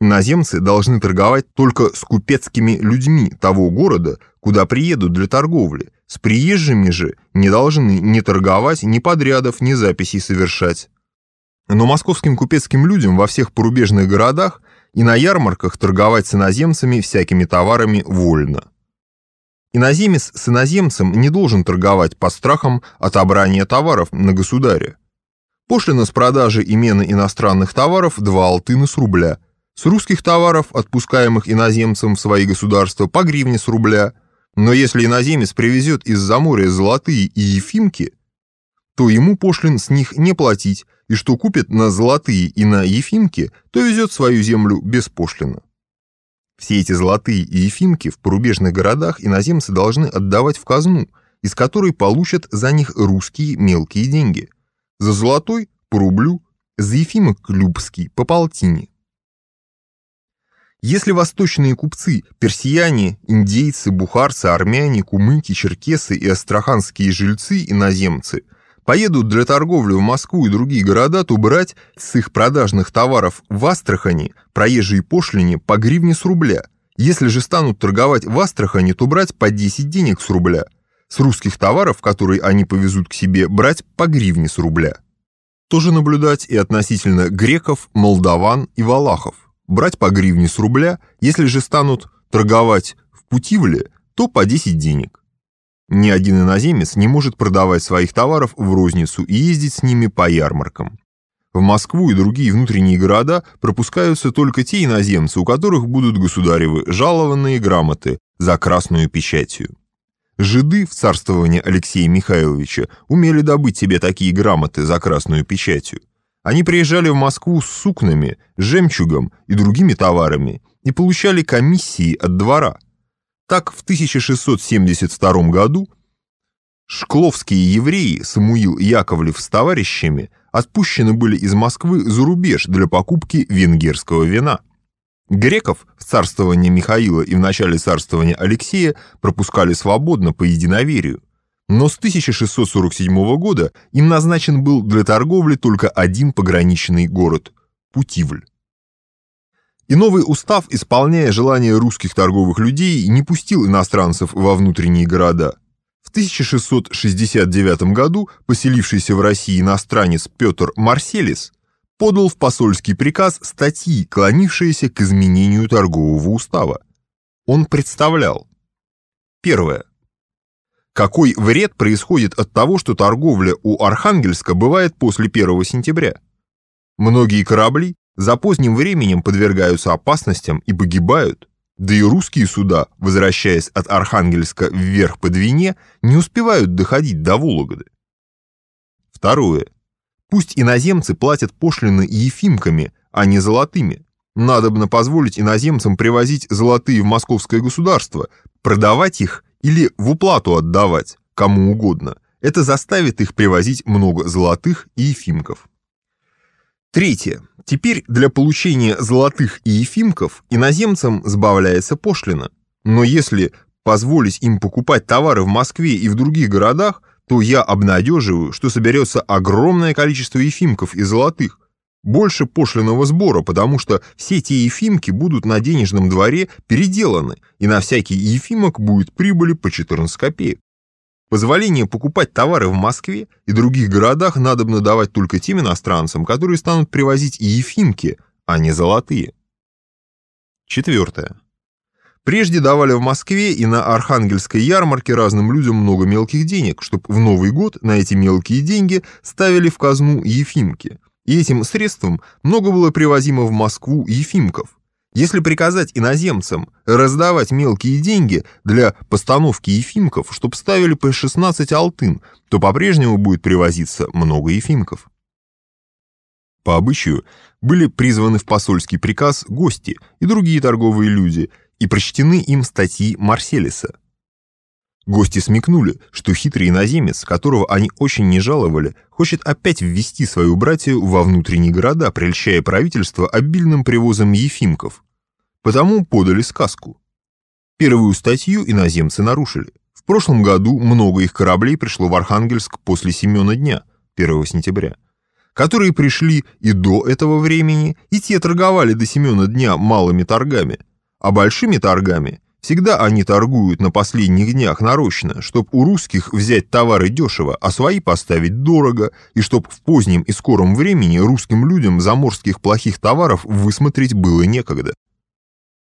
Иноземцы должны торговать только с купецкими людьми того города, куда приедут для торговли. С приезжими же не должны ни торговать, ни подрядов, ни записей совершать. Но московским купецким людям во всех порубежных городах и на ярмарках торговать с иноземцами всякими товарами вольно. Иноземец с иноземцем не должен торговать по страхам отобрания товаров на государя. Пошлина с продажи имена иностранных товаров 2 алтына с рубля. С русских товаров, отпускаемых иноземцам в свои государства, по гривне с рубля. Но если иноземец привезет из-за моря золотые и ефимки, то ему пошлин с них не платить, и что купит на золотые и на ефимки, то везет свою землю беспошлино. Все эти золотые и ефимки в порубежных городах иноземцы должны отдавать в казну, из которой получат за них русские мелкие деньги. За золотой – по рублю, за ефимок любский – по полтине. Если восточные купцы, персияне, индейцы, бухарцы, армяне, кумыки, черкесы и астраханские жильцы-иноземцы – поедут для торговли в Москву и другие города, то брать с их продажных товаров в Астрахани проезжие пошлине по гривне с рубля. Если же станут торговать в Астрахани, то брать по 10 денег с рубля. С русских товаров, которые они повезут к себе, брать по гривне с рубля. Тоже наблюдать и относительно греков, молдаван и валахов. Брать по гривне с рубля, если же станут торговать в Путивле, то по 10 денег. Ни один иноземец не может продавать своих товаров в розницу и ездить с ними по ярмаркам. В Москву и другие внутренние города пропускаются только те иноземцы, у которых будут государевы жалованные грамоты за красную печатью. Жиды в царствовании Алексея Михайловича умели добыть себе такие грамоты за красную печатью. Они приезжали в Москву с сукнами, жемчугом и другими товарами и получали комиссии от двора – так, в 1672 году шкловские евреи Самуил Яковлев с товарищами отпущены были из Москвы за рубеж для покупки венгерского вина. Греков в царствовании Михаила и в начале царствования Алексея пропускали свободно по единоверию. Но с 1647 года им назначен был для торговли только один пограничный город – Путивль. И новый устав, исполняя желания русских торговых людей, не пустил иностранцев во внутренние города. В 1669 году поселившийся в России иностранец Петр Марселис подал в посольский приказ статьи, клонившиеся к изменению торгового устава. Он представлял. Первое. Какой вред происходит от того, что торговля у Архангельска бывает после 1 сентября? Многие корабли за поздним временем подвергаются опасностям и погибают. Да и русские суда, возвращаясь от Архангельска вверх по Двине, не успевают доходить до Вологды. Второе. Пусть иноземцы платят пошлины ефимками, а не золотыми. Надобно позволить иноземцам привозить золотые в московское государство, продавать их или в уплату отдавать, кому угодно. Это заставит их привозить много золотых и ефимков. Третье. Теперь для получения золотых и ефимков иноземцам сбавляется пошлина. Но если позволить им покупать товары в Москве и в других городах, то я обнадеживаю, что соберется огромное количество ефимков и золотых. Больше пошлиного сбора, потому что все те ефимки будут на денежном дворе переделаны, и на всякий ефимок будет прибыли по 14 копеек. Позволение покупать товары в Москве и других городах надо бы давать только тем иностранцам, которые станут привозить и ефимки, а не золотые. Четвертое. Прежде давали в Москве и на Архангельской ярмарке разным людям много мелких денег, чтобы в Новый год на эти мелкие деньги ставили в казну ефимки. И этим средством много было привозимо в Москву ефимков. Если приказать иноземцам раздавать мелкие деньги для постановки ефимков, чтоб ставили по 16 алтын, то по-прежнему будет привозиться много ефимков. По обычаю были призваны в посольский приказ гости и другие торговые люди и прочтены им статьи Марселиса. Гости смекнули, что хитрый иноземец, которого они очень не жаловали, хочет опять ввести свою братью во внутренние города, прельщая правительство обильным привозом ефимков. Потому подали сказку. Первую статью иноземцы нарушили. В прошлом году много их кораблей пришло в Архангельск после Семена дня, 1 сентября. которые пришли и до этого времени, и те торговали до Семена дня малыми торгами, а большими торгами всегда они торгуют на последних днях нарочно, чтоб у русских взять товары дешево, а свои поставить дорого, и чтоб в позднем и скором времени русским людям заморских плохих товаров высмотреть было некогда.